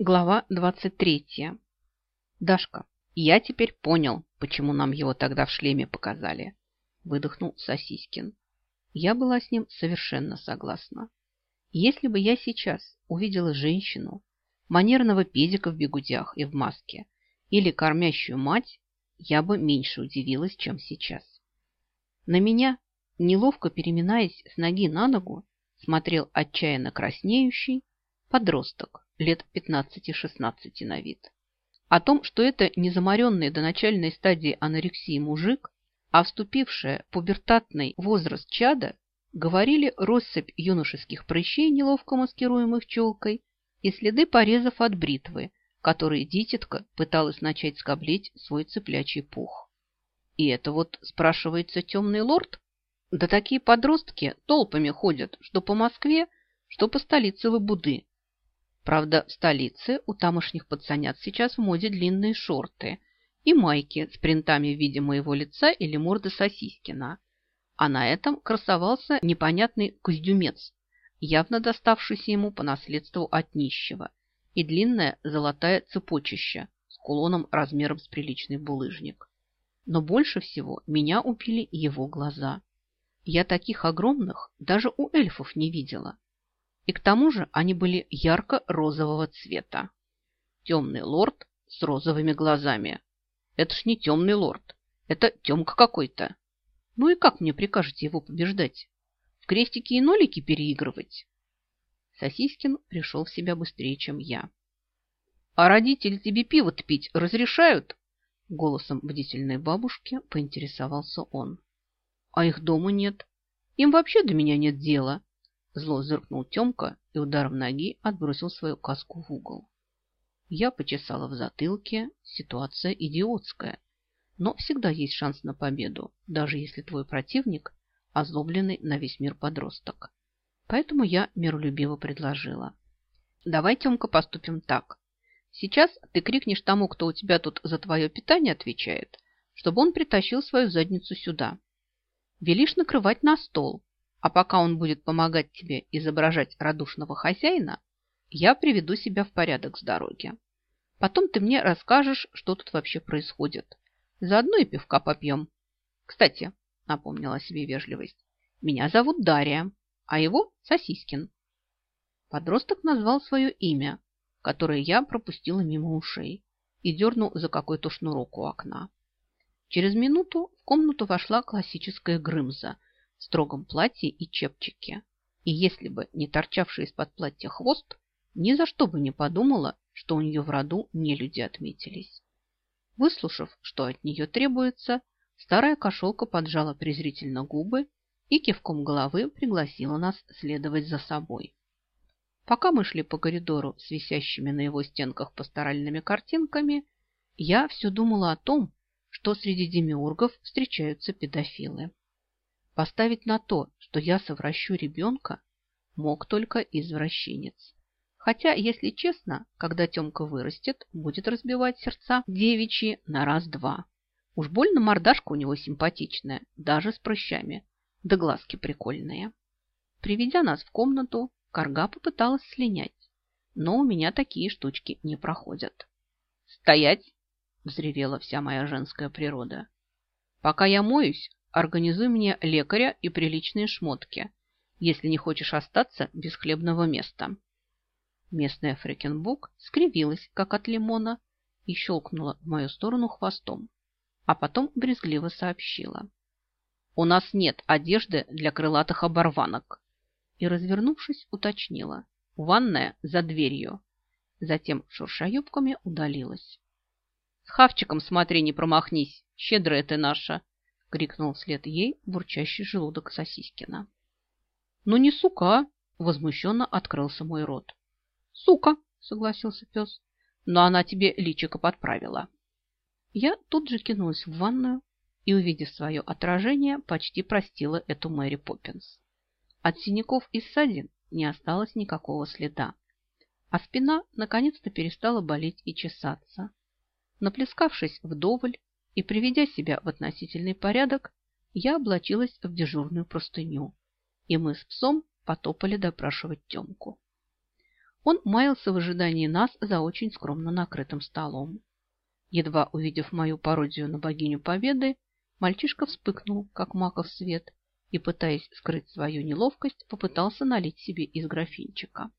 Глава 23. Дашка, я теперь понял, почему нам его тогда в шлеме показали. Выдохнул Сосискин. Я была с ним совершенно согласна. Если бы я сейчас увидела женщину, манерного педика в бегудях и в маске, или кормящую мать, я бы меньше удивилась, чем сейчас. На меня, неловко переминаясь с ноги на ногу, смотрел отчаянно краснеющий подросток лет 15-16 на вид. О том, что это не замаренный до начальной стадии анорексии мужик, а вступившая в пубертатный возраст чада, говорили россыпь юношеских прыщей, неловко маскируемых челкой, и следы порезов от бритвы, которые дитятка пыталась начать скоблить свой цыплячий пух. И это вот, спрашивается, темный лорд? Да такие подростки толпами ходят, что по Москве, что по столице Лабуды. Правда, в столице у тамошних пацанят сейчас в моде длинные шорты и майки с принтами в виде моего лица или морды Сосискина. А на этом красовался непонятный куздюмец, явно доставшийся ему по наследству от нищего, и длинная золотая цепочища с кулоном размером с приличный булыжник. Но больше всего меня убили его глаза. Я таких огромных даже у эльфов не видела. И к тому же они были ярко-розового цвета. Темный лорд с розовыми глазами. Это ж не темный лорд, это темка какой-то. Ну и как мне прикажете его побеждать? В крестики и нолики переигрывать? Сосискин пришел в себя быстрее, чем я. «А родители тебе пиво-то пить разрешают?» Голосом бдительной бабушки поинтересовался он. «А их дома нет. Им вообще до меня нет дела. Зло зыркнул Темка и ударом ноги отбросил свою каску в угол. Я почесала в затылке. Ситуация идиотская. Но всегда есть шанс на победу, даже если твой противник – озлобленный на весь мир подросток. Поэтому я миролюбиво предложила. Давай, Темка, поступим так. Сейчас ты крикнешь тому, кто у тебя тут за твое питание отвечает, чтобы он притащил свою задницу сюда. Велишь накрывать на стол, а пока он будет помогать тебе изображать радушного хозяина, я приведу себя в порядок с дороги. Потом ты мне расскажешь, что тут вообще происходит. Заодно и пивка попьем. Кстати, напомнила себе вежливость, меня зовут Дарья, а его Сосискин. Подросток назвал свое имя, которое я пропустила мимо ушей, и дернул за какой-то шнурок у окна. Через минуту в комнату вошла классическая Грымза – строгом платье и чепчике. И если бы не торчавший из-под платья хвост, ни за что бы не подумала, что у нее в роду не люди отметились. Выслушав, что от нее требуется, старая кошелка поджала презрительно губы и кивком головы пригласила нас следовать за собой. Пока мы шли по коридору с висящими на его стенках пасторальными картинками, я все думала о том, что среди демиургов встречаются педофилы. Поставить на то, что я совращу ребенка, мог только извращенец. Хотя, если честно, когда Темка вырастет, будет разбивать сердца девичьи на раз-два. Уж больно мордашка у него симпатичная, даже с прыщами, да глазки прикольные. Приведя нас в комнату, Карга попыталась слинять, но у меня такие штучки не проходят. «Стоять!» – взревела вся моя женская природа. «Пока я моюсь, Организуй мне лекаря и приличные шмотки, если не хочешь остаться без хлебного места. Местная фрекенбук скривилась, как от лимона, и щелкнула в мою сторону хвостом, а потом брезгливо сообщила. «У нас нет одежды для крылатых оборванок!» И, развернувшись, уточнила. «Ванная за дверью!» Затем, шурша юбками, удалилась. «С хавчиком смотри, не промахнись! Щедрая ты наша!» – крикнул вслед ей бурчащий желудок Сосискина. «Ну не сука!» – возмущенно открылся мой рот. «Сука!» – согласился пес. «Но она тебе личико подправила». Я тут же кинулась в ванную и, увидев свое отражение, почти простила эту Мэри Поппинс. От синяков и ссадин не осталось никакого следа, а спина наконец-то перестала болеть и чесаться. Наплескавшись вдоволь, и, приведя себя в относительный порядок, я облачилась в дежурную простыню, и мы с псом потопали допрашивать Темку. он маялся в ожидании нас за очень скромно накрытым столом. Едва увидев мою пародию на богиню Победы, мальчишка вспыхнул, как маков свет, и, пытаясь скрыть свою неловкость, попытался налить себе из графинчика.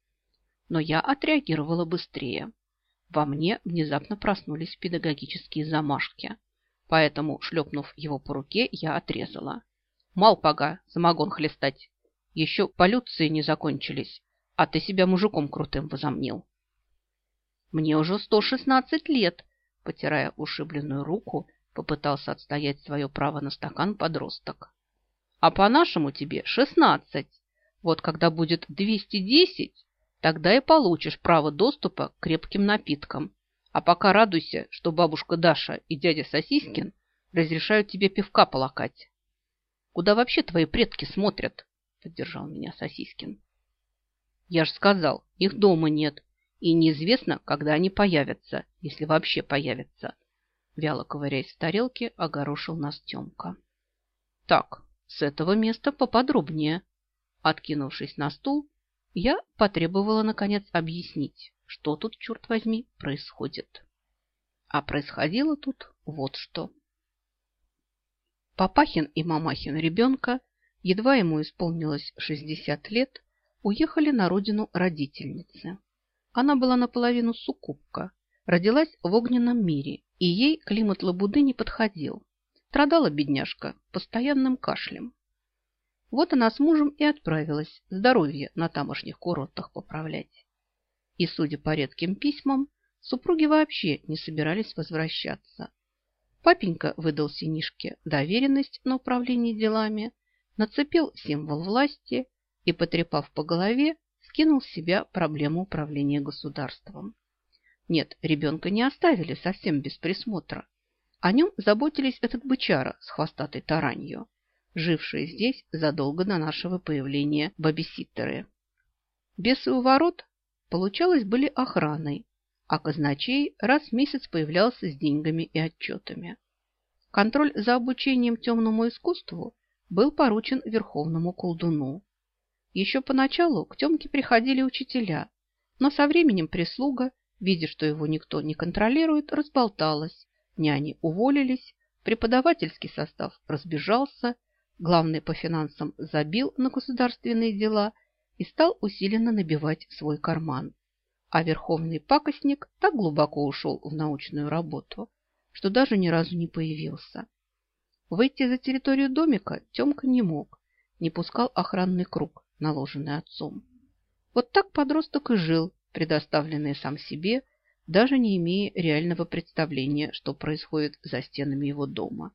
Но я отреагировала быстрее. Во мне внезапно проснулись педагогические замашки, поэтому, шлепнув его по руке, я отрезала. «Мал пога, самогон хлестать! Еще полюции не закончились, а ты себя мужиком крутым возомнил». «Мне уже сто шестнадцать лет», – потирая ушибленную руку, попытался отстоять свое право на стакан подросток. А по-нашему тебе шестнадцать. Вот когда будет двести десять, тогда и получишь право доступа к крепким напиткам. А пока радуйся, что бабушка Даша и дядя Сосискин разрешают тебе пивка полакать. Куда вообще твои предки смотрят? Поддержал меня Сосискин. Я ж сказал, их дома нет, и неизвестно, когда они появятся, если вообще появятся. Вяло ковыряясь в тарелке, огорошил нас Тёмка. Так, с этого места поподробнее. Откинувшись на стул, я потребовала, наконец, объяснить, что тут, черт возьми, происходит. А происходило тут вот что. Папахин и Мамахин ребенка, едва ему исполнилось 60 лет, уехали на родину родительницы. Она была наполовину суккубка, родилась в огненном мире, и ей климат Лабуды не подходил. Страдала бедняжка постоянным кашлем. Вот она с мужем и отправилась здоровье на тамошних курортах поправлять. И, судя по редким письмам, супруги вообще не собирались возвращаться. Папенька выдал синишке доверенность на управление делами, нацепил символ власти и, потрепав по голове, скинул с себя проблему управления государством. Нет, ребенка не оставили совсем без присмотра. О нем заботились этот бычара с хвостатой таранью, жившие здесь задолго до нашего появления бабиситтеры. Бесы у ворот, получалось, были охраной, а казначей раз в месяц появлялся с деньгами и отчетами. Контроль за обучением темному искусству был поручен верховному колдуну. Еще поначалу к Темке приходили учителя, но со временем прислуга, видя, что его никто не контролирует, разболталась Няни уволились, преподавательский состав разбежался, главный по финансам забил на государственные дела и стал усиленно набивать свой карман. А верховный пакостник так глубоко ушел в научную работу, что даже ни разу не появился. Выйти за территорию домика Темка не мог, не пускал охранный круг, наложенный отцом. Вот так подросток и жил, предоставленный сам себе даже не имея реального представления, что происходит за стенами его дома.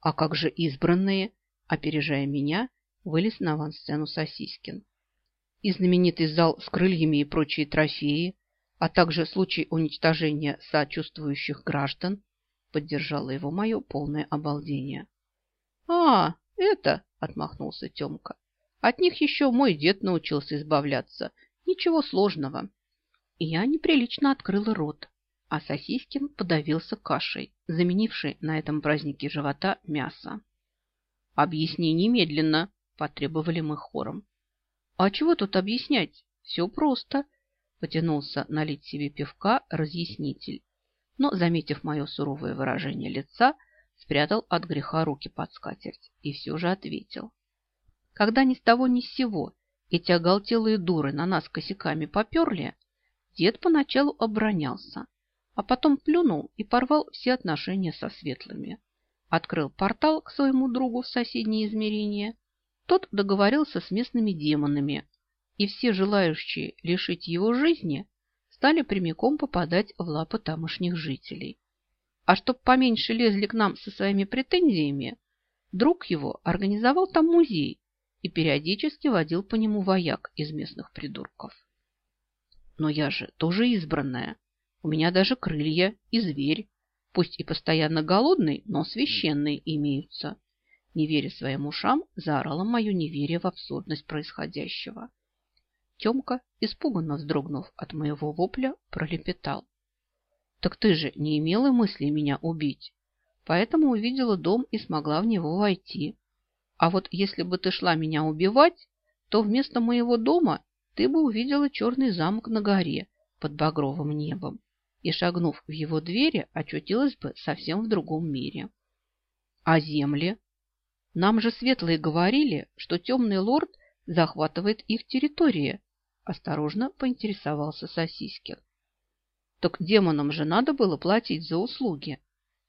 А как же избранные, опережая меня, вылез на авансцену Сосискин. И знаменитый зал с крыльями и прочие трофеи, а также случай уничтожения сочувствующих граждан, поддержало его мое полное обалдение. «А, это!» – отмахнулся Темка. «От них еще мой дед научился избавляться. Ничего сложного и я неприлично открыла рот, а Сосискин подавился кашей, заменившей на этом празднике живота мясо. «Объясни немедленно», – потребовали мы хором. «А чего тут объяснять? Все просто», – потянулся налить себе пивка разъяснитель, но, заметив мое суровое выражение лица, спрятал от греха руки под скатерть и все же ответил. Когда ни с того ни с сего эти оголтелые дуры на нас косяками поперли, Дед поначалу оборонялся, а потом плюнул и порвал все отношения со светлыми. Открыл портал к своему другу в соседнее измерение. Тот договорился с местными демонами, и все желающие лишить его жизни стали прямиком попадать в лапы тамошних жителей. А чтоб поменьше лезли к нам со своими претензиями, друг его организовал там музей и периодически водил по нему вояк из местных придурков. Но я же тоже избранная. У меня даже крылья и зверь. Пусть и постоянно голодный, но священные имеются. Не веря своим ушам, заорала мое неверие в абсурдность происходящего. Темка, испуганно вздрогнув от моего вопля, пролепетал. «Так ты же не имела мысли меня убить, поэтому увидела дом и смогла в него войти. А вот если бы ты шла меня убивать, то вместо моего дома ты бы увидела черный замок на горе под багровым небом и, шагнув в его двери, очутилась бы совсем в другом мире. А земли? Нам же светлые говорили, что темный лорд захватывает их территории, осторожно поинтересовался Сосискин. Так демонам же надо было платить за услуги.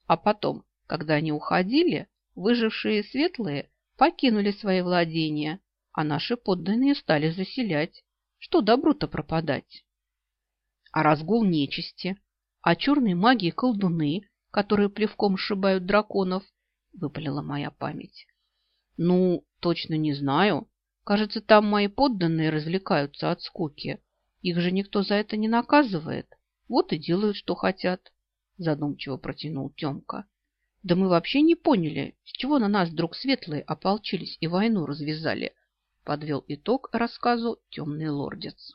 А потом, когда они уходили, выжившие светлые покинули свои владения, а наши подданные стали заселять. Что добру-то пропадать? А разгул нечисти, а черные маги и колдуны, которые плевком сшибают драконов, выпалила моя память. Ну, точно не знаю. Кажется, там мои подданные развлекаются от скуки. Их же никто за это не наказывает. Вот и делают, что хотят. Задумчиво протянул Темка. Да мы вообще не поняли, с чего на нас вдруг светлые ополчились и войну развязали. Подвел итог рассказу темный лордец.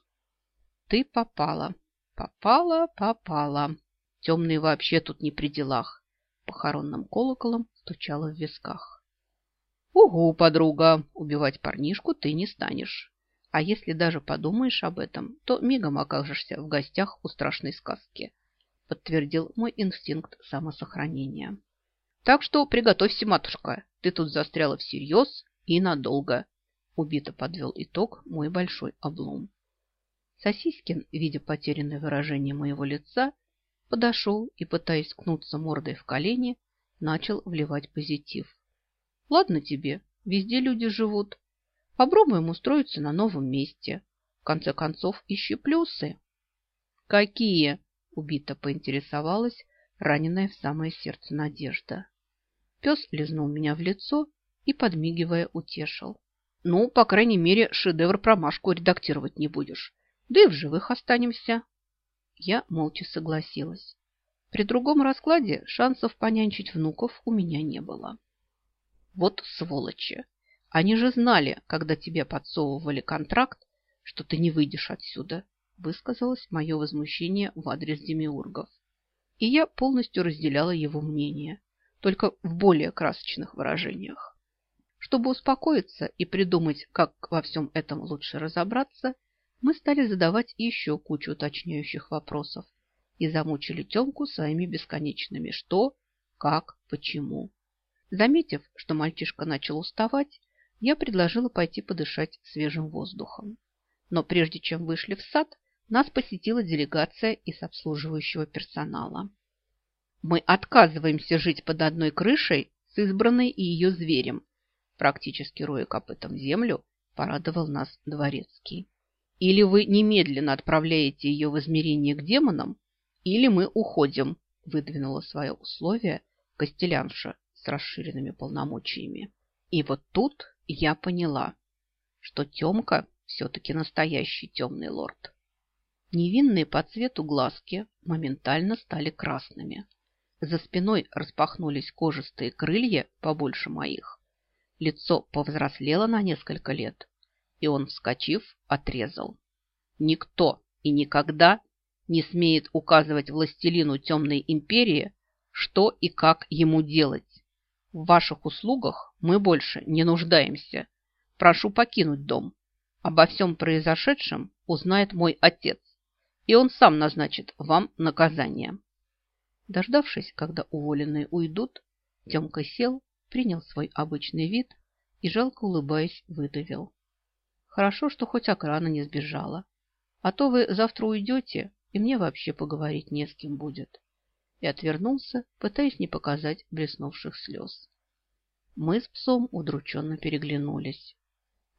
Ты попала. Попала, попала. Темные вообще тут не при делах. Похоронным колоколом стучало в висках. Угу, подруга, убивать парнишку ты не станешь. А если даже подумаешь об этом, то мигом окажешься в гостях у страшной сказки, подтвердил мой инстинкт самосохранения. Так что приготовься, матушка, ты тут застряла всерьез и надолго. Убито подвел итог мой большой облом. Сосискин, видя потерянное выражение моего лица, подошел и, пытаясь ткнуться мордой в колени, начал вливать позитив. Ладно тебе, везде люди живут. Попробуем устроиться на новом месте. В конце концов, ищи плюсы. Какие? Убито поинтересовалась раненая в самое сердце надежда. Пес лизнул меня в лицо и, подмигивая, утешил. Ну, по крайней мере, шедевр про Машку редактировать не будешь. Да и в живых останемся. Я молча согласилась. При другом раскладе шансов понянчить внуков у меня не было. Вот сволочи! Они же знали, когда тебе подсовывали контракт, что ты не выйдешь отсюда, высказалось мое возмущение в адрес демиургов. И я полностью разделяла его мнение, только в более красочных выражениях. Чтобы успокоиться и придумать, как во всем этом лучше разобраться, мы стали задавать еще кучу уточняющих вопросов и замучили Темку своими бесконечными «что», «как», «почему». Заметив, что мальчишка начал уставать, я предложила пойти подышать свежим воздухом. Но прежде чем вышли в сад, нас посетила делегация из обслуживающего персонала. Мы отказываемся жить под одной крышей с избранной и ее зверем. Практически роя копытом землю, порадовал нас дворецкий. Или вы немедленно отправляете ее в измерение к демонам, или мы уходим, выдвинула свое условие Костелянша с расширенными полномочиями. И вот тут я поняла, что Темка все-таки настоящий темный лорд. Невинные по цвету глазки моментально стали красными. За спиной распахнулись кожистые крылья побольше моих. Лицо повзрослело на несколько лет, и он, вскочив, отрезал. Никто и никогда не смеет указывать властелину темной империи, что и как ему делать. В ваших услугах мы больше не нуждаемся. Прошу покинуть дом. Обо всем произошедшем узнает мой отец, и он сам назначит вам наказание. Дождавшись, когда уволенные уйдут, Темка сел, принял свой обычный вид и, жалко улыбаясь, выдавил. Хорошо, что хоть окрана не сбежала. А то вы завтра уйдете, и мне вообще поговорить не с кем будет. И отвернулся, пытаясь не показать блеснувших слез. Мы с псом удрученно переглянулись.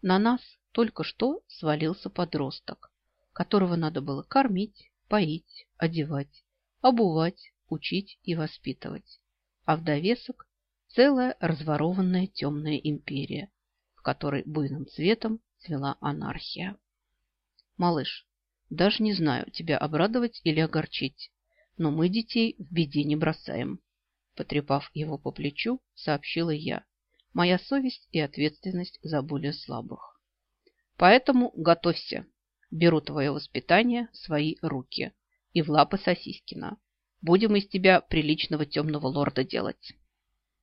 На нас только что свалился подросток, которого надо было кормить, поить, одевать, обувать, учить и воспитывать. А в довесок целая разворованная темная империя, в которой буйным цветом цвела анархия. Малыш, даже не знаю, тебя обрадовать или огорчить, но мы детей в беде не бросаем. Потрепав его по плечу, сообщила я. Моя совесть и ответственность за более слабых. Поэтому готовься. Беру твое воспитание в свои руки и в лапы Сосискина. Будем из тебя приличного темного лорда делать.